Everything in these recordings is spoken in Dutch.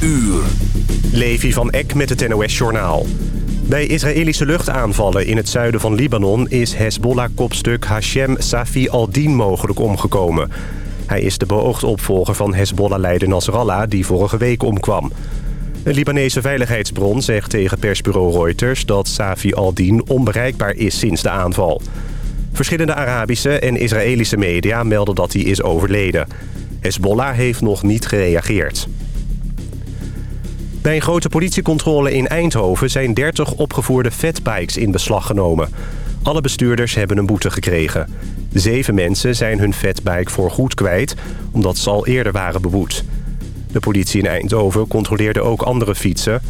uur. Levi van Eck met het NOS-journaal. Bij Israëlische luchtaanvallen in het zuiden van Libanon... is Hezbollah-kopstuk Hashem Safi al-Din mogelijk omgekomen. Hij is de beoogd opvolger van Hezbollah-leider Nasrallah... die vorige week omkwam. Een Libanese veiligheidsbron zegt tegen persbureau Reuters... dat Safi al-Din onbereikbaar is sinds de aanval. Verschillende Arabische en Israëlische media melden dat hij is overleden. Hezbollah heeft nog niet gereageerd. Bij een grote politiecontrole in Eindhoven zijn 30 opgevoerde fatbikes in beslag genomen. Alle bestuurders hebben een boete gekregen. Zeven mensen zijn hun fatbike voor goed kwijt, omdat ze al eerder waren beboet. De politie in Eindhoven controleerde ook andere fietsen.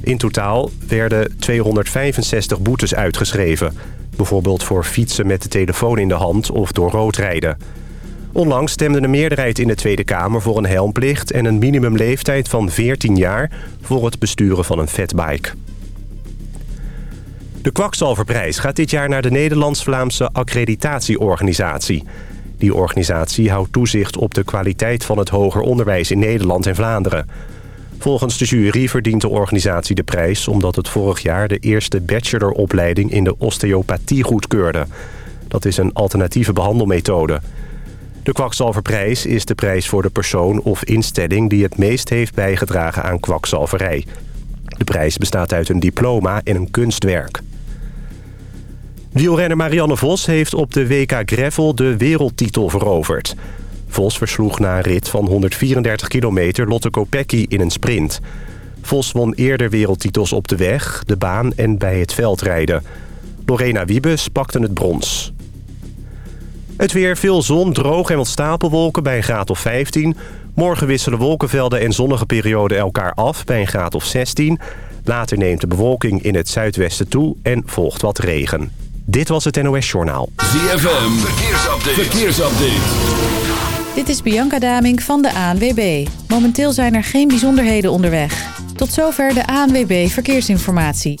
In totaal werden 265 boetes uitgeschreven. Bijvoorbeeld voor fietsen met de telefoon in de hand of door rood rijden. Onlangs stemde de meerderheid in de Tweede Kamer voor een helmplicht... en een minimumleeftijd van 14 jaar voor het besturen van een fatbike. De Kwakzalverprijs gaat dit jaar naar de Nederlands-Vlaamse accreditatieorganisatie. Die organisatie houdt toezicht op de kwaliteit van het hoger onderwijs in Nederland en Vlaanderen. Volgens de jury verdient de organisatie de prijs... omdat het vorig jaar de eerste bacheloropleiding in de osteopathie goedkeurde. Dat is een alternatieve behandelmethode... De kwakzalverprijs is de prijs voor de persoon of instelling... die het meest heeft bijgedragen aan kwakzalverij. De prijs bestaat uit een diploma en een kunstwerk. Wielrenner Marianne Vos heeft op de WK Gravel de wereldtitel veroverd. Vos versloeg na een rit van 134 kilometer Lotte Kopecky in een sprint. Vos won eerder wereldtitels op de weg, de baan en bij het veldrijden. Lorena Wiebes pakte het brons. Het weer, veel zon, droog en wat stapelwolken bij een graad of 15. Morgen wisselen wolkenvelden en zonnige perioden elkaar af bij een graad of 16. Later neemt de bewolking in het zuidwesten toe en volgt wat regen. Dit was het NOS Journaal. ZFM, verkeersupdate. verkeersupdate. Dit is Bianca Daming van de ANWB. Momenteel zijn er geen bijzonderheden onderweg. Tot zover de ANWB Verkeersinformatie.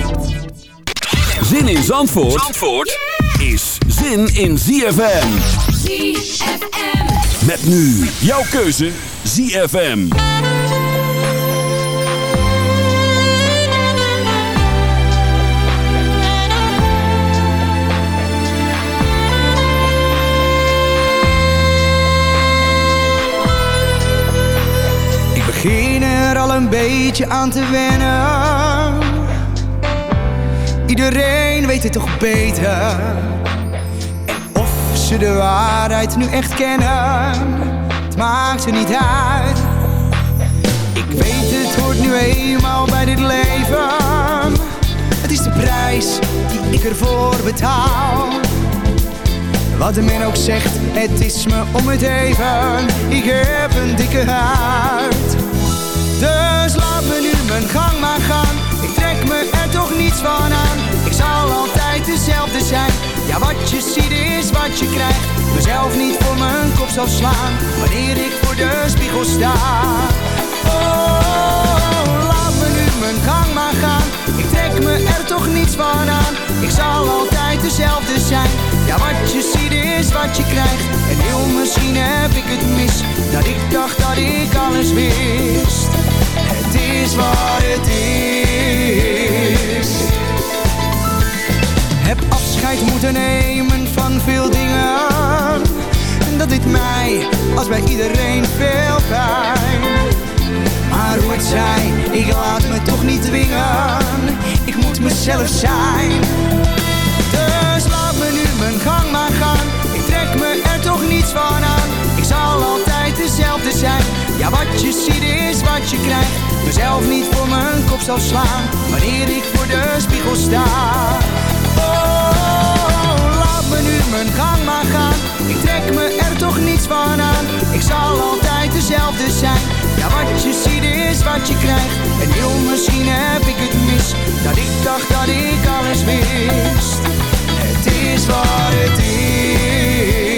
Zin in Zandvoort, Zandvoort is zin in ZFM. ZFM. Met nu jouw keuze ZFM. Ik begin er al een beetje aan te wennen. Iedereen weet het toch beter. En of ze de waarheid nu echt kennen, het maakt er niet uit. Ik weet het hoort nu eenmaal bij dit leven. Het is de prijs die ik ervoor betaal. Wat de men ook zegt, het is me om het even. Ik heb een dikke huid. Wat je krijgt. Mezelf niet voor mijn kop zal slaan. Wanneer ik voor de spiegel sta. Oh, laat me nu mijn gang maar gaan. Ik trek me er toch niets van aan. Ik zal altijd dezelfde zijn. Ja, wat je ziet is wat je krijgt. En heel misschien heb ik het mis. Dat ik dacht dat ik alles wist. Het is wat het is. Heb afscheid moeten nemen veel dingen. En dat dit mij, als bij iedereen, veel pijn. Maar hoe het zij, ik laat me toch niet dwingen. Ik moet mezelf zijn. Dus laat me nu mijn gang maar gaan. Ik trek me er toch niets van aan. Ik zal altijd dezelfde zijn. Ja, wat je ziet is wat je krijgt. Mezelf niet voor mijn kop zal slaan. Wanneer ik voor de spiegel sta. Oh, mijn gang maar gaan. Ik trek me er toch niets van aan. Ik zal altijd dezelfde zijn. wat je ziet is wat je krijgt. En heel misschien heb ik het mis, dat ik dacht dat ik alles wist. Het is wat het is.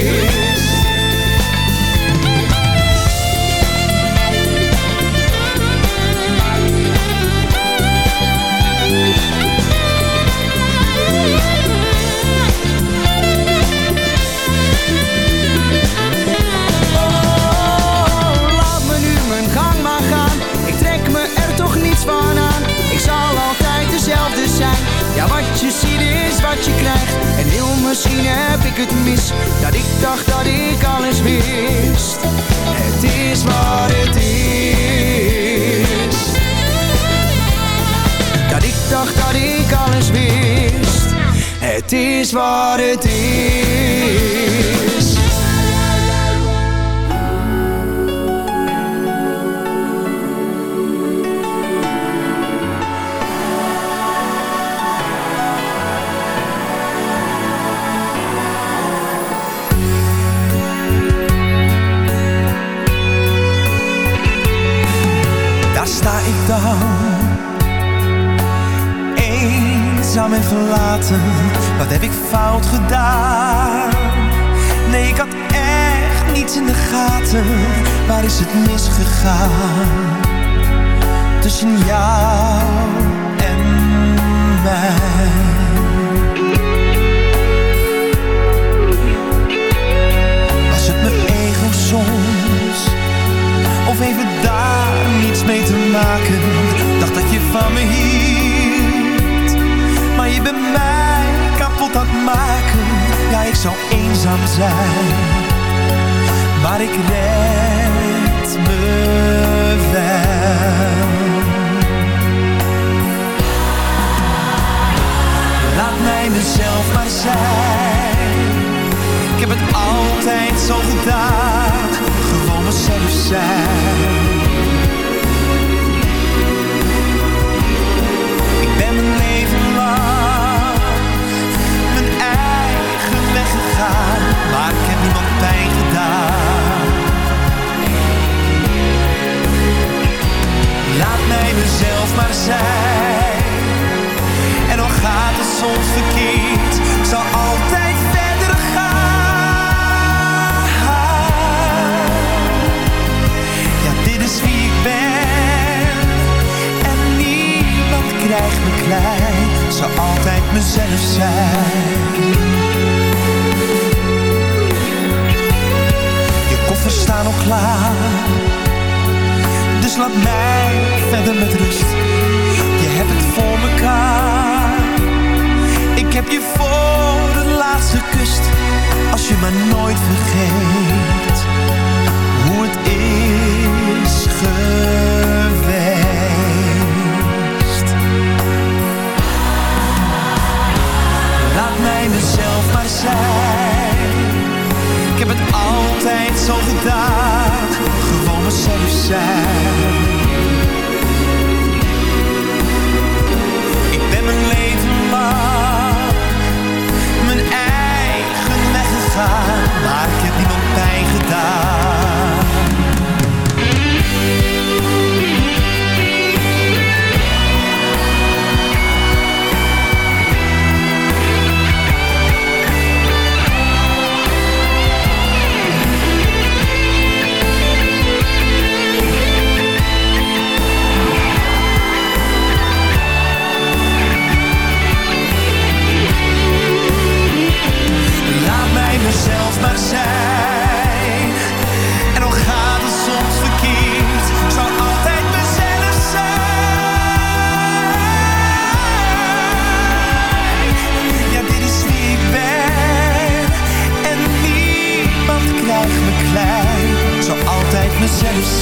Misschien heb ik het mis Dat ik dacht dat ik alles wist. Het is wat het is. Dat ik dacht dat ik alles wist. Het is wat het is Eenzaam en verlaten, wat heb ik fout gedaan? Nee, ik had echt niets in de gaten, waar is het misgegaan? Tussen jou en mij Was het mijn ego soms, of even mee te maken. Dacht dat je van me hield. Maar je bent mij kapot aan het maken. Ja, ik zou eenzaam zijn. Maar ik red me Laat mij mezelf maar zijn. Ik heb het altijd zo gedaan. Gewoon mezelf zijn maar ik heb niemand pijn gedaan. Laat mij mezelf maar zijn, en al gaat het soms verkeerd, zal altijd verder gaan. Ja, dit is wie ik ben, en niemand krijgt me klein, zal altijd mezelf zijn. Dus laat mij verder met rust. Je hebt het voor mekaar, ik heb je voor de laatste kust. Als je maar nooit vergeet, hoe het is geweest. Laat mij mezelf maar zijn. Ik heb het altijd zo gedaan. Mezelf zijn. Ik ben mijn leven lang mijn eigen weg gegaan. Maar ik heb niemand pijn gedaan.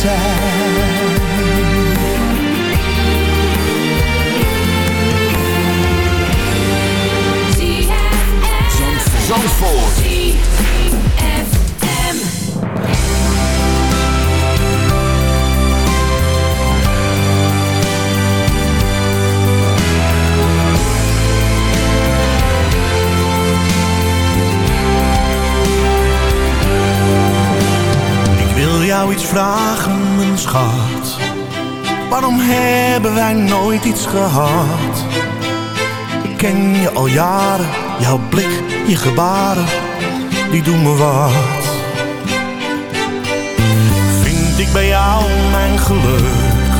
Zijn. jij nooit iets gehad? Ken je al jaren, jouw blik, je gebaren, die doen me wat. Vind ik bij jou mijn geluk,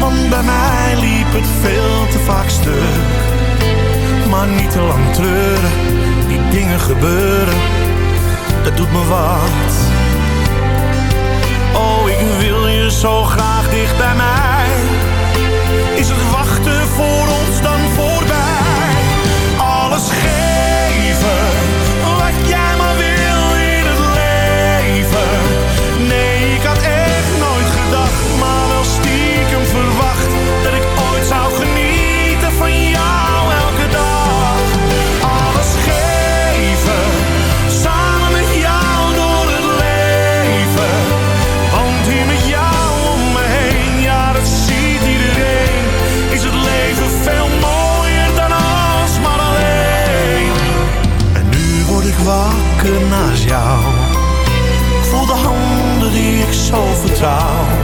want bij mij liep het veel te vaak stuk. Maar niet te lang treuren, die dingen gebeuren, dat doet me wat. Oh, ik wil je zo graag dicht bij mij is het wachten voor ons dan voorbij. Alles geven. jou. Ik voel de handen die ik zo vertrouw.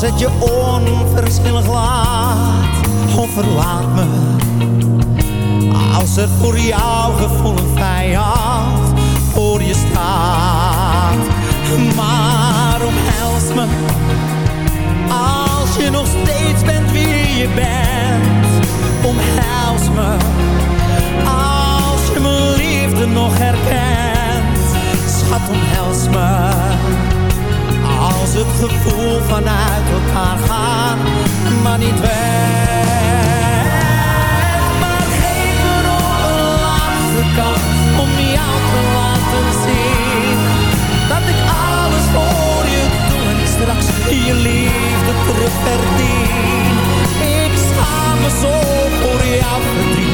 Als het je onverschillig laat of verlaat me. Als er voor jou gevoel een vijand voor je staat. Maar omhels me als je nog steeds bent wie je bent. Omhels me als je mijn liefde nog herkent. Schat, omhels me als het gevoel vanuit elkaar gaat, maar niet weg. Maar geef me nog een laatste kans om jou te laten zien dat ik alles voor je doe en straks je liefde terug verdien. Ik schaam me zo voor jouw verdriet,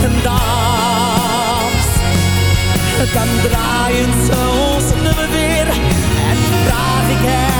ten dans. Dan draaien ze ons nummer weer en vraag ik het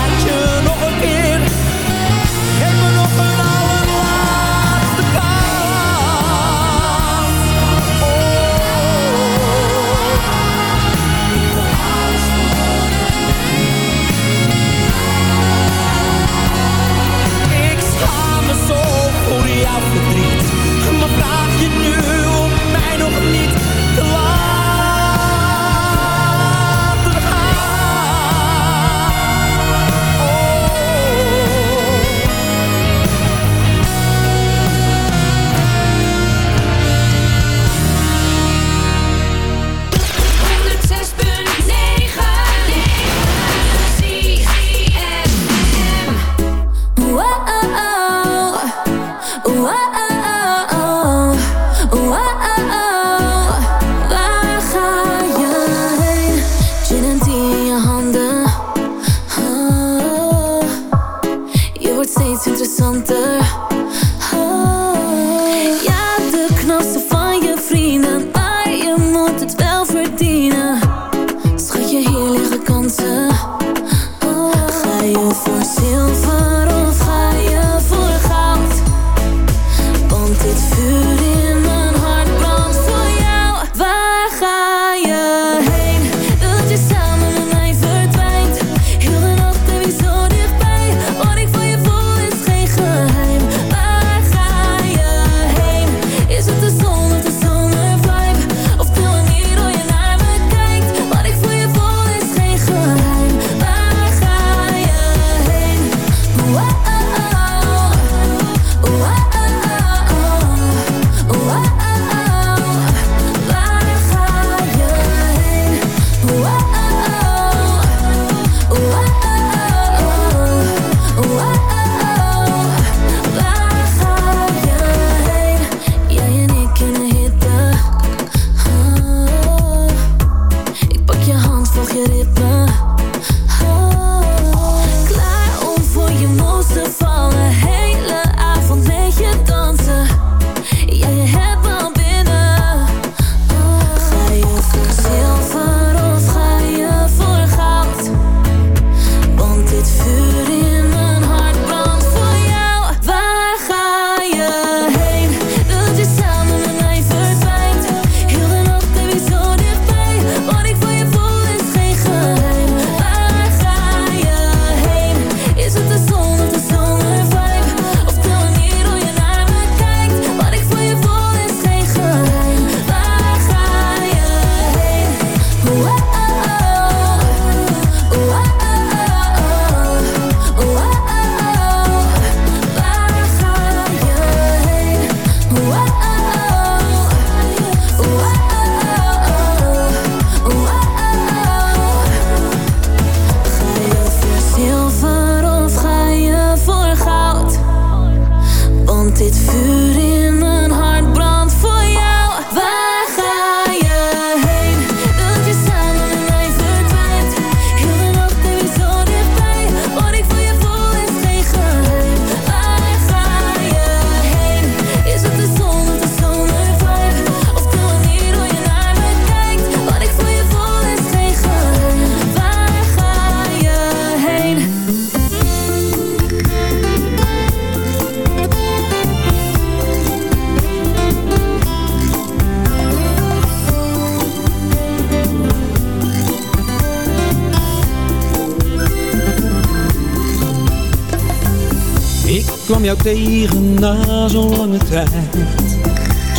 tegen na zo'n lange tijd.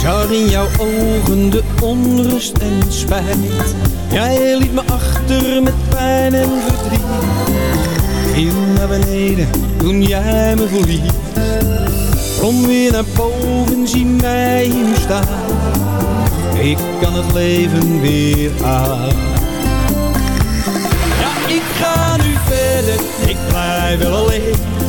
Zag in jouw ogen de onrust en spijt. Jij liet me achter met pijn en verdriet. Viel naar beneden toen jij me verliet. Kom weer naar boven, zie mij nu staan. Ik kan het leven weer aan. Ja, ik ga nu verder, ik blijf wel alleen.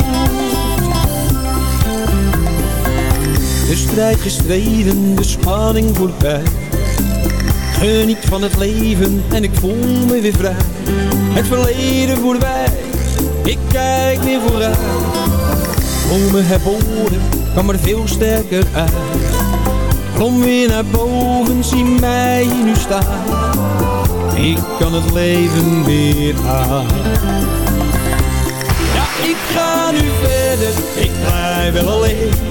De strijd gestreden, de spanning voorbij. Geniet van het leven en ik voel me weer vrij. Het verleden voorbij, ik kijk weer vooruit. Om me herboren, kwam er veel sterker uit. Kom weer naar boven, zie mij nu staan. Ik kan het leven weer aan. Ja, ik ga nu verder, ik blijf wel alleen.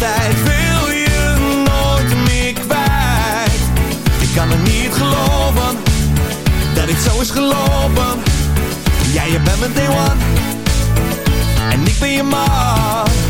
Wil je nooit meer kwijt. Ik kan het niet geloven Dat het zo is gelopen. Ja, je bent mijn day one. En ik ben je man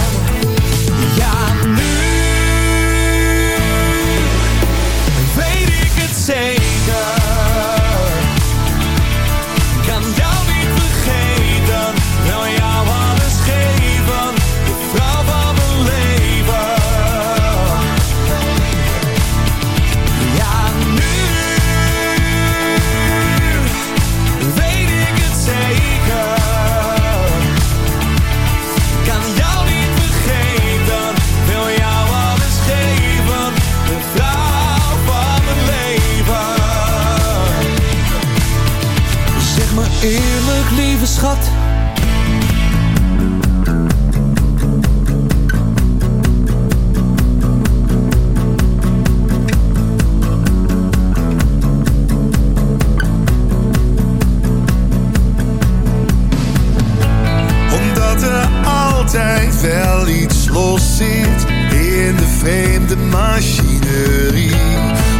vreemde machinerie.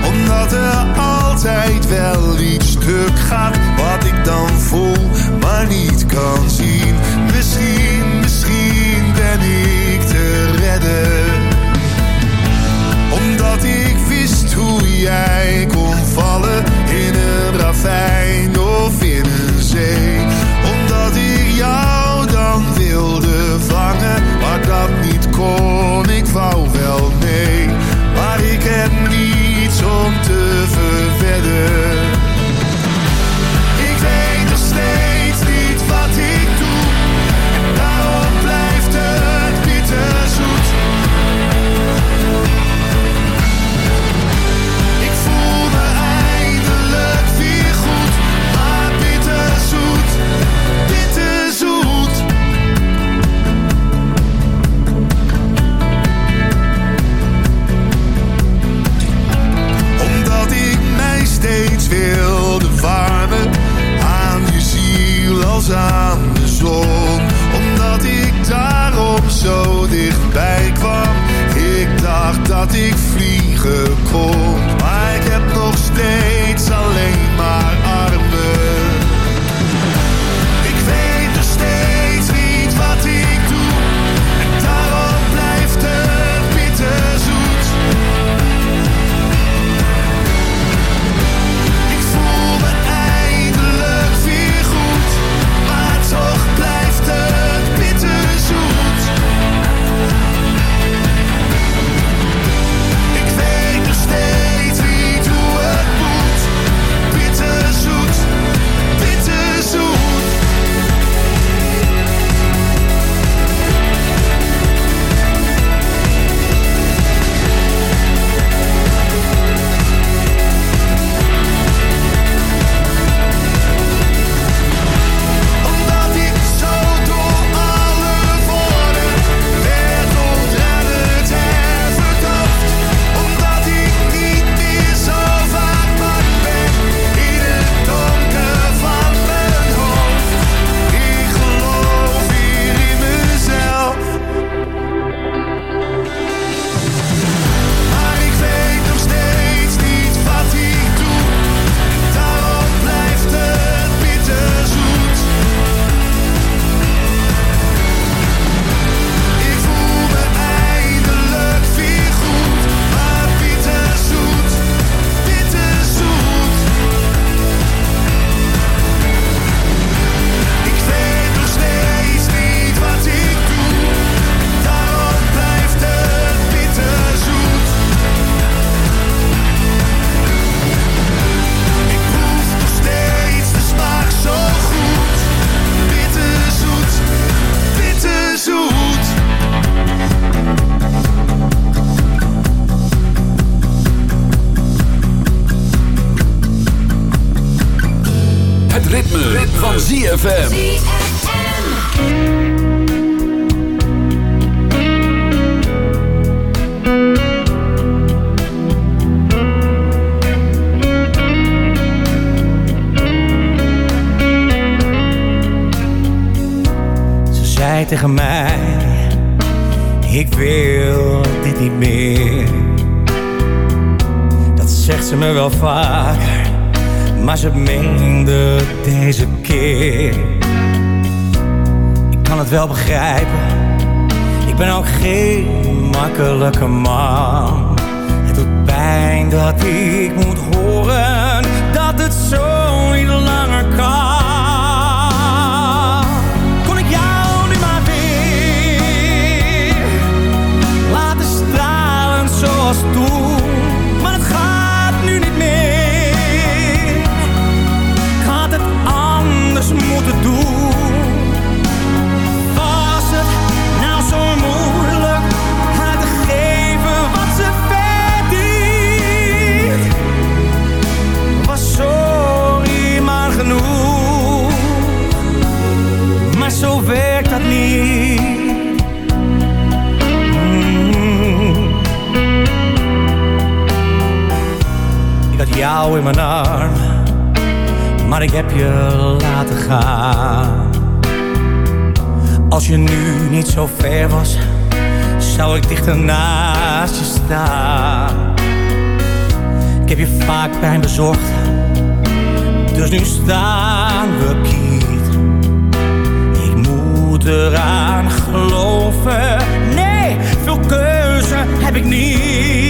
Omdat er altijd wel iets stuk gaat, wat ik dan voel, maar niet kan zien. Misschien ben ook geen makkelijke man. Het doet pijn dat ik moet horen dat het zo niet langer kan. Kon ik jou nu maar weer laten stralen zoals toen? zo werkt dat niet. Mm. Ik had jou in mijn arm, maar ik heb je laten gaan. Als je nu niet zo ver was, zou ik dichter naast je staan. Ik heb je vaak pijn bezorgd, dus nu staan we kier. Moet eraan geloven. Nee, veel keuze heb ik niet.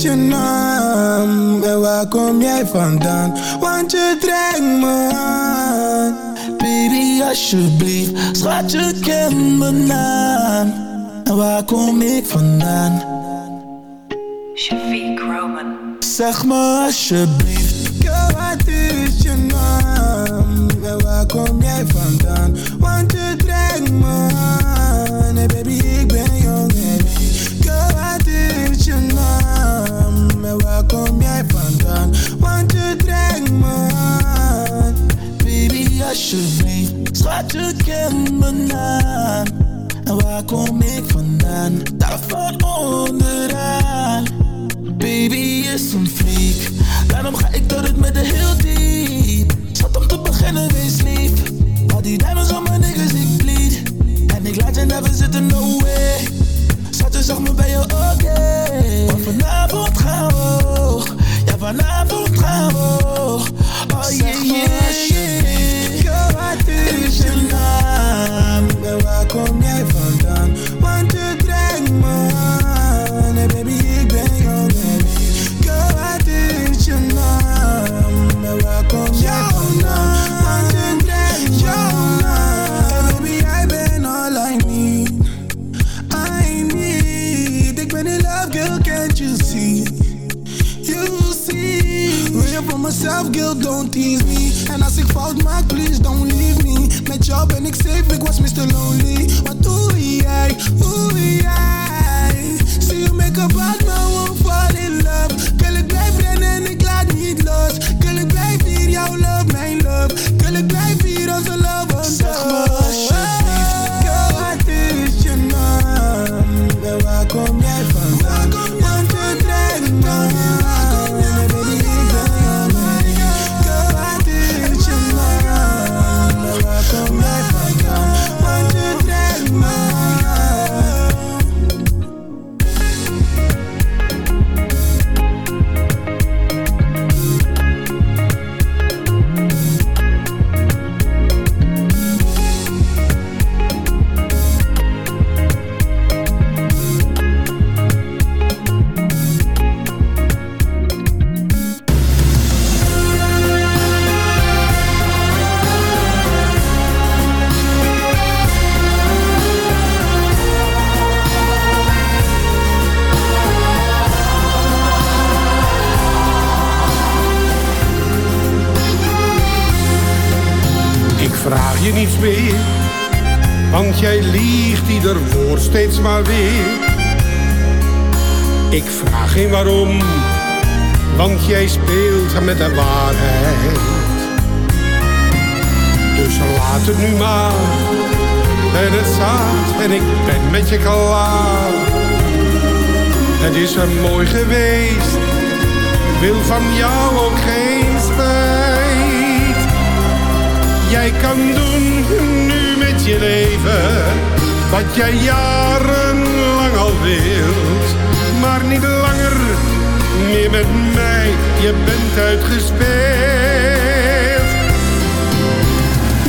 Is je naam? En waar kom jij vandaan? Want je trekt me aan Baby, alsjeblieft, schat je ken mijn naam. En waar kom ik vandaan? Shafiq Roman. Zeg me alsjeblieft, girl, wat is je naam? En waar kom jij vandaan? Want je trekt me aan. Hey baby, En waar kom jij vandaan? Want je trekt me aan. Baby, alsjeblieft, schat je kent mijn naam. En waar kom ik vandaan? Daar van onderaan. Baby is een freak, daarom ga ik door het met de heel diep. Zat om te beginnen, wees lief. Al die diamonds op mijn niggas, ik bleed. En ik laat je never zitten, no way. Zat je, zeg me, ben je oké? Want vanavond gaan we hoog. Ja, vanavond gaan we hoog. Oh yeah, yeah, yeah. Girl, wat is je naam? En waar kom jij vandaan? Want je trekt me aan. Hey baby, mezelf, girl, don't tease me. En als ik fout maak, please don't leave me. Met jou ben ik safe, ik was Mr. Lonely. Wat doe jij, doe jij? Zie je make-up uit, maar won't fall in love. Girl, ik blijf rennen en ik laat niet los. Girl, ik blijf hier, jouw love, mijn love. Girl, ik blijf hier, onze love, geen waarom, want jij speelt met de waarheid. Dus laat het nu maar, en het staat en ik ben met je klaar. Het is er mooi geweest, wil van jou ook geen spijt. Jij kan doen nu met je leven wat jij jarenlang al wilt. Maar niet langer meer met mij, je bent uitgespeeld.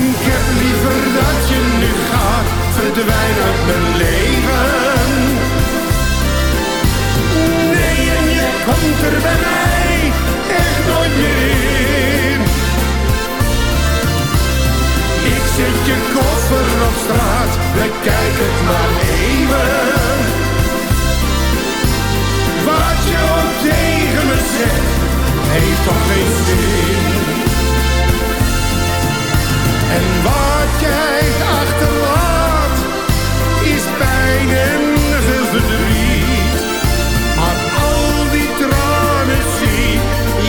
Ik heb liever dat je nu gaat, verdwijn uit mijn leven. Nee, en je komt er bij mij echt nooit meer in. Ik zet je koffer op straat, bekijk het maar even. Wat je ook tegen me zegt, heeft toch geen zin. En wat jij achterlaat, is pijn en veel verdriet. Maar al die tranen zie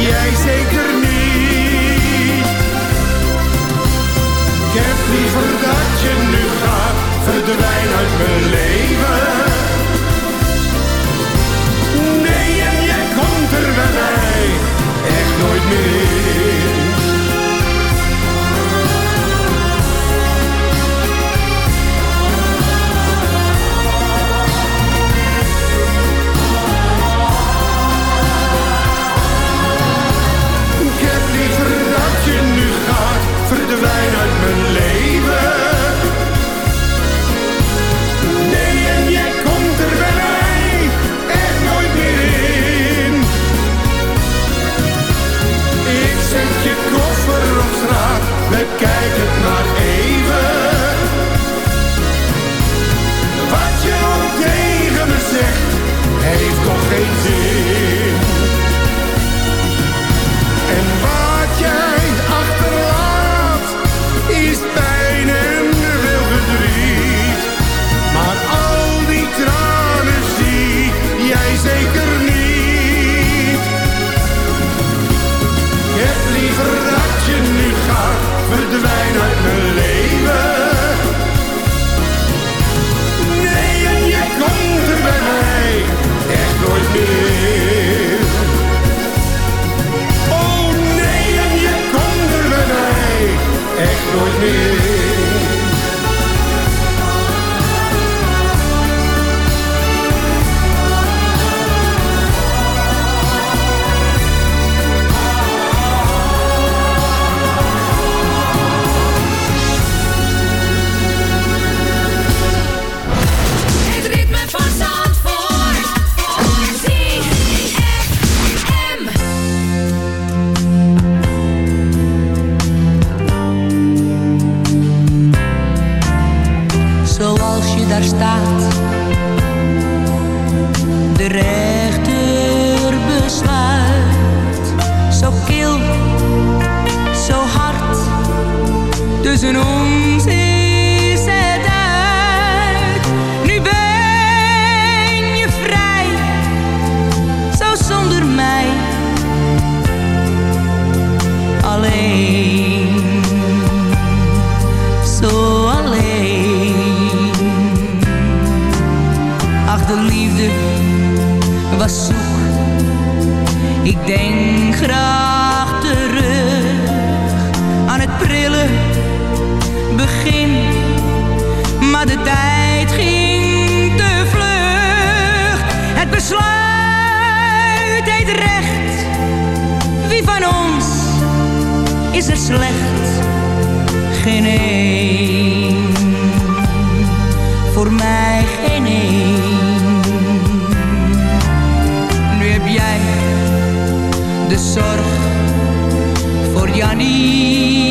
jij zeker niet. Ik heb liever dat je nu gaat, verdwijn uit mijn leven. Hoe ken liever dat je nu gehad verdwijnen uit mijn leven? Kijk het maar even. Wat je ook tegen me zegt, heeft toch geen zin. is er slecht geen een. Voor mij geen een. Nu heb jij de zorg voor Jannie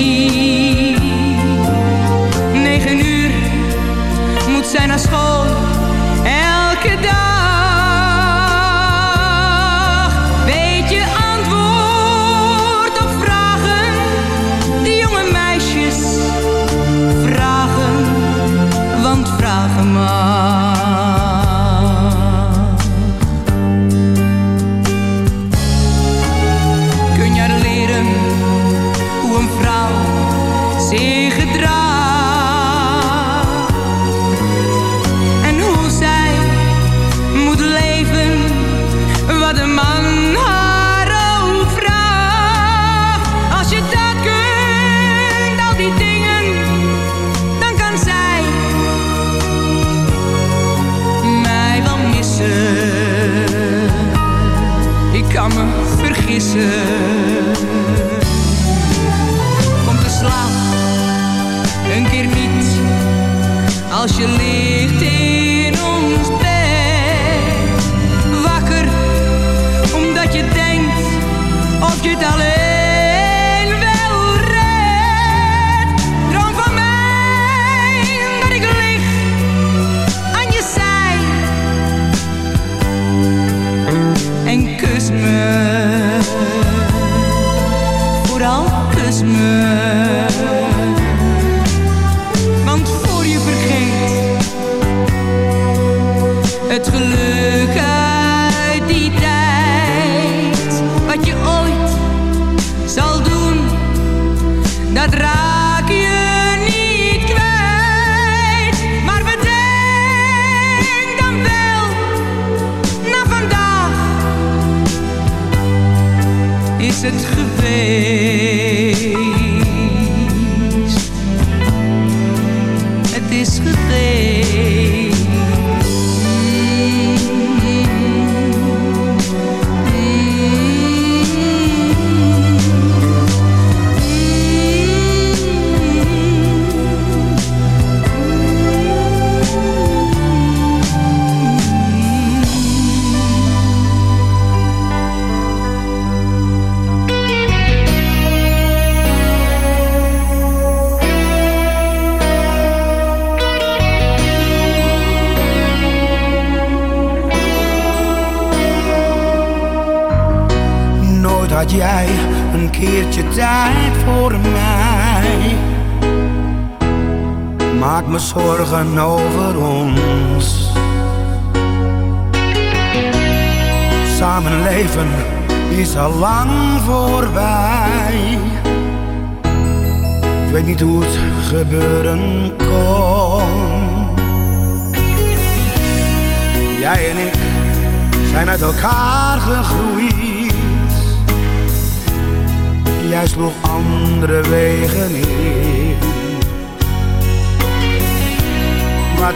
Christmas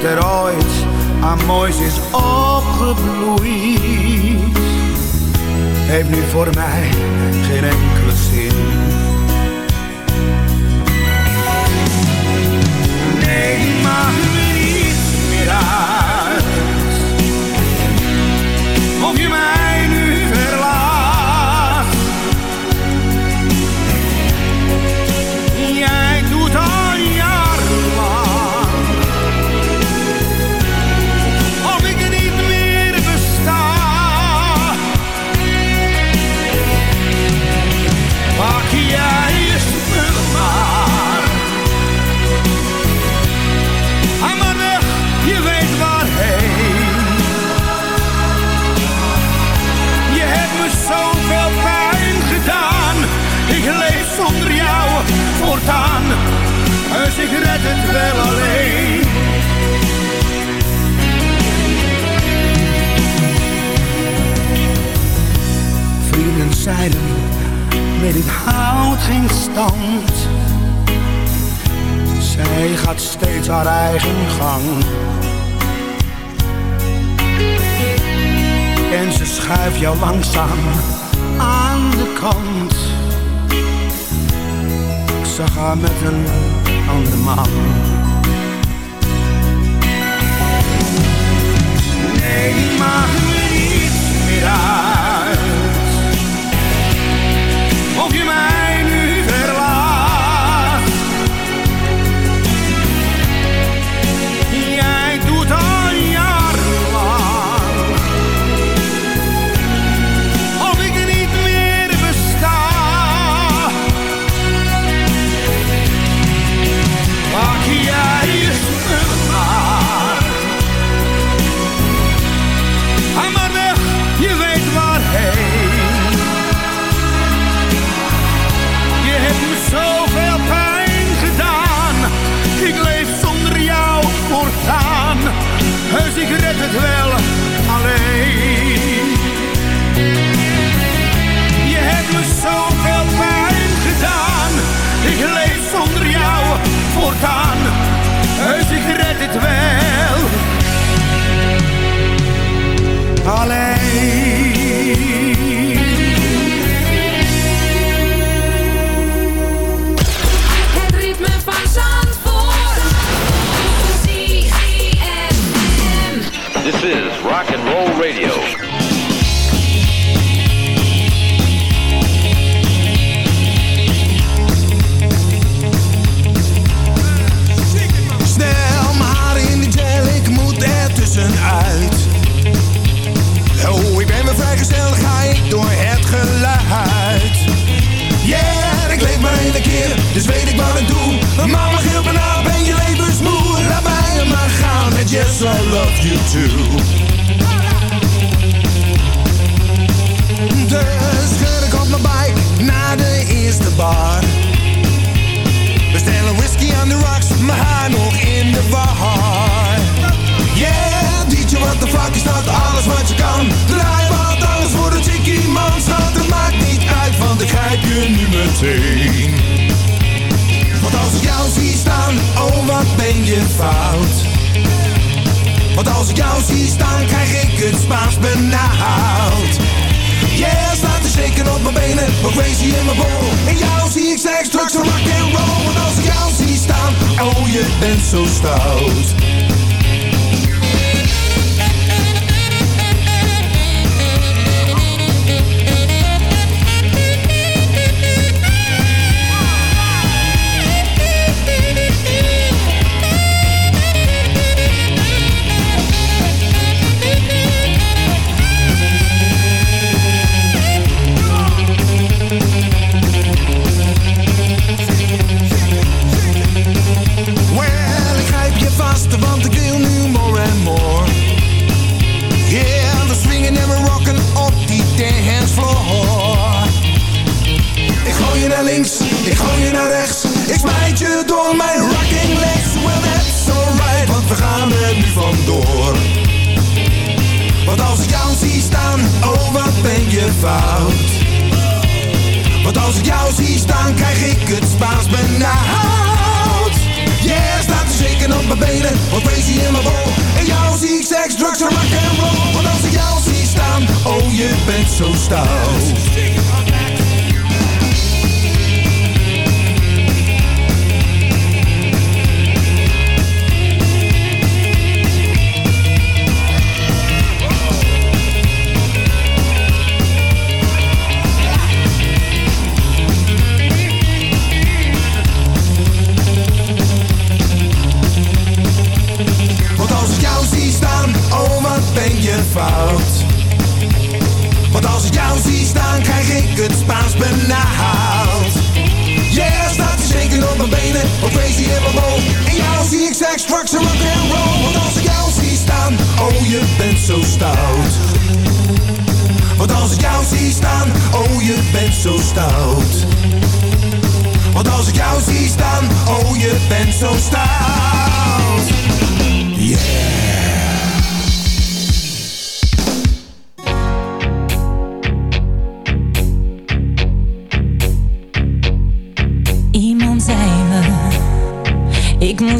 dat er ooit aan moois is opgebloeid, heeft nu voor mij geen enkele zin. Nee, maar maakt niet meer uit. Of je mij wel alleen. Vrienden zeiden, nee dit houdt geen stand. Zij gaat steeds haar eigen gang. En ze schuift jou langzaam aan de kant. Ik zag met een andere man. Nee, die niets meer. Je fout. Want als ik jou zie staan, krijg ik het Spaans benauwd. Yeah, staat te shaken op mijn benen, maar crazy in mijn bol. En jou zie ik seks, drugs en rock and roll. Want als ik jou zie staan, oh je bent zo stout. Vandoor. Want als ik jou zie staan, oh wat ben je fout. Want als ik jou zie staan, krijg ik het Spaans benauwd. Yeah, staat te shaken op mijn benen, wat crazy in mijn bol. En jou zie ik seks, drugs en roll. Want als ik jou zie staan, oh je bent zo stout. Staan, krijg ik het Spaans benauwd. Yeah, staat te shaken op mijn benen, wat crazy in mijn bol. En jou zie ik seks, drugs en rock and roll. Want als ik jou zie staan, oh je bent zo stout. Want als ik jou zie staan, oh je bent zo stout. Want als ik jou zie staan, oh je bent zo stout.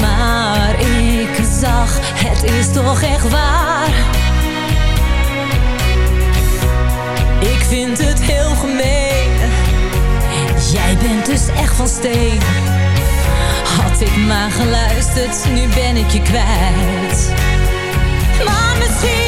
Maar ik zag, het is toch echt waar. Ik vind het heel gemeen. Jij bent dus echt van steen. Had ik maar geluisterd, nu ben ik je kwijt. Maar misschien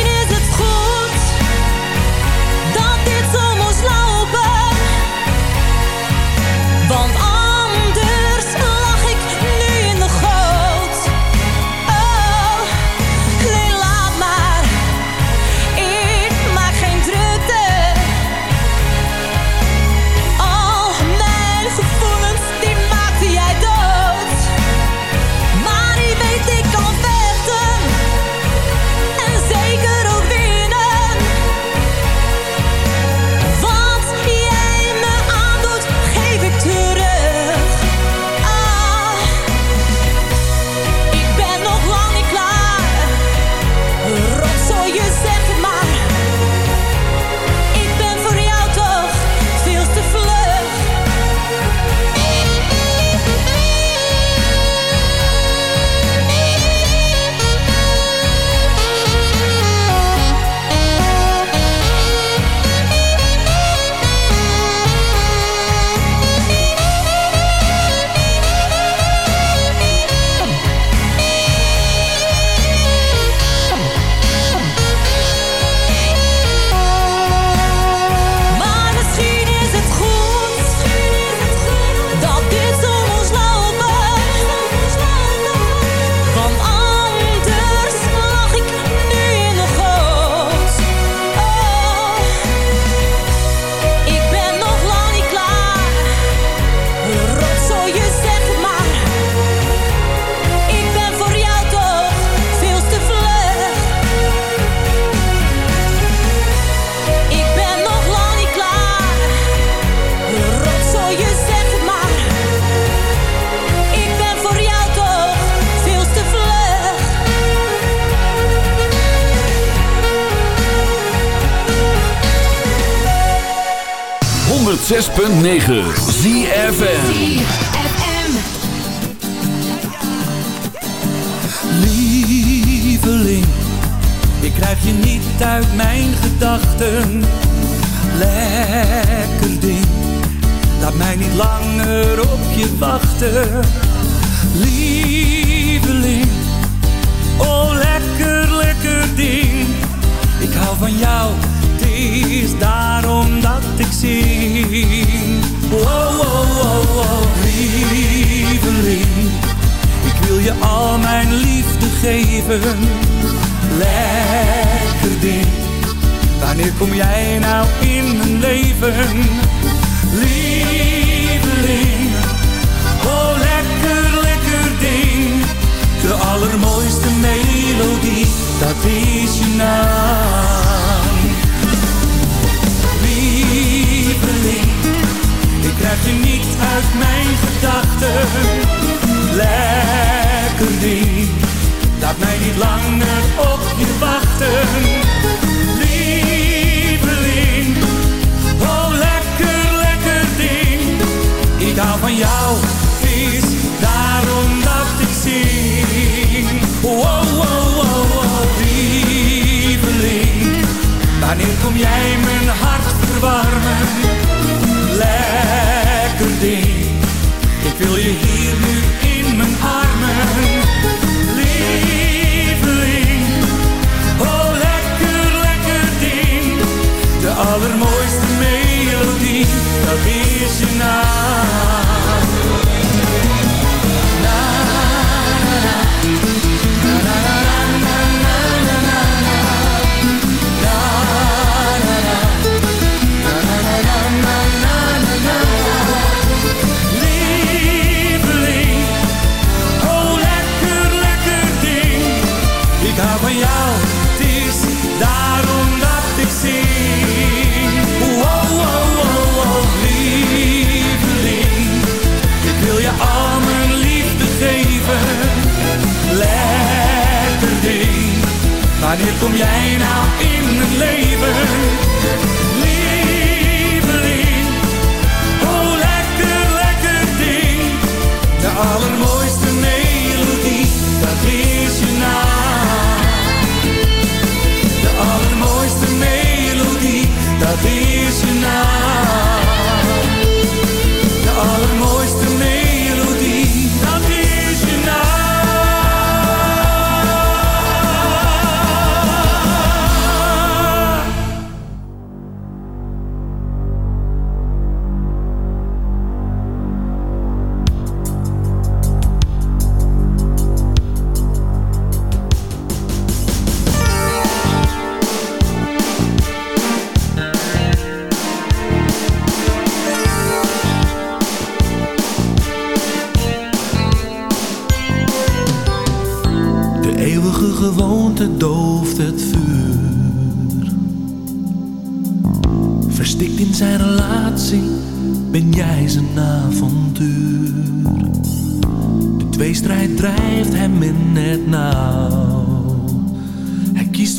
106.9 ZFN Lieveling, ik krijg je niet uit mijn gedachten. Lekker ding, laat mij niet langer op je wachten. Lieveling, oh lekker, lekker ding. Ik hou van jou, het is daarom ik zing. Oh, oh, oh, oh, lieveling. Ik wil je al mijn liefde geven. Lekker ding. Wanneer kom jij nou in mijn leven? Lieveling. Oh, lekker, lekker ding. De allermooiste melodie, dat is je naam. Krijg je niet uit mijn gedachten. Lekker ding, laat mij niet langer op je wachten. Lieveling, oh lekker, lekker ding. Ik hou van jou, is daarom dat ik zing. Oh, oh, oh, oh, lieveling. Wanneer kom jij mijn hart verwarmen? Lekker ding. Ik wil je hier nu in mijn armen. Lieveling. Oh, lekker, lekker ding. De allermooiste melodie, dat is je naam. Wanneer kom jij nou in het leven? Lieveling, oh lekker, lekker ding. De allermooiste melodie, dat is je naam. De allermooiste melodie, dat is je naam.